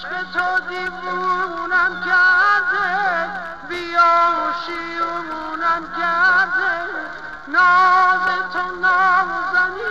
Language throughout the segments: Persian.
عشق تو دیوونم کرده بیا شیونم کرده. ناز تو نازنینم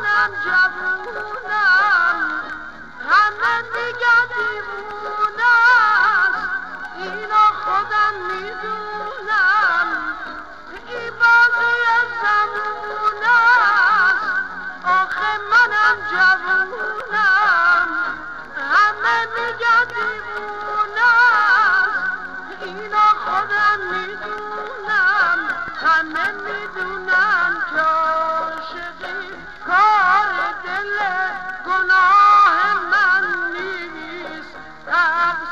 منم جوونم همه دیگه دیوونه است اینا خودم می‌دونم این بازی است آخه منم جوونم همه میگه دیوونه است اینا خودم می‌دونم همه می‌دونم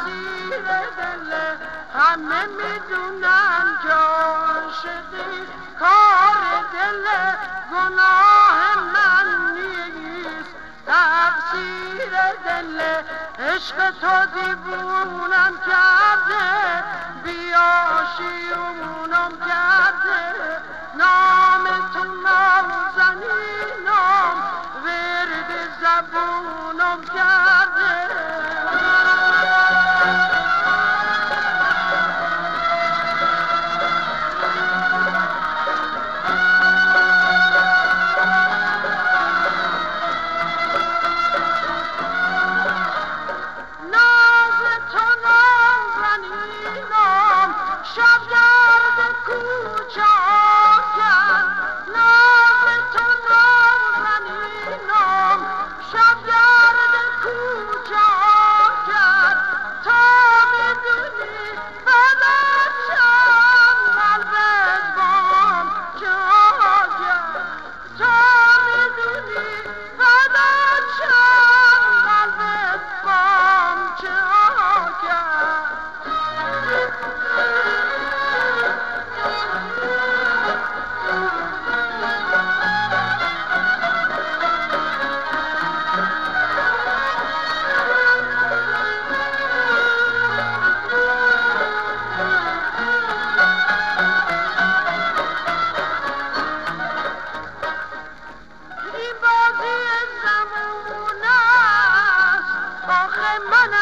تقصیر دل همه می‌دونم که عاشقی کار دل گناه من نیست تقصیر دل. عشق تو دیوونم کرده بیا شیونم کرده. نام تو نازنینم ورد زبونم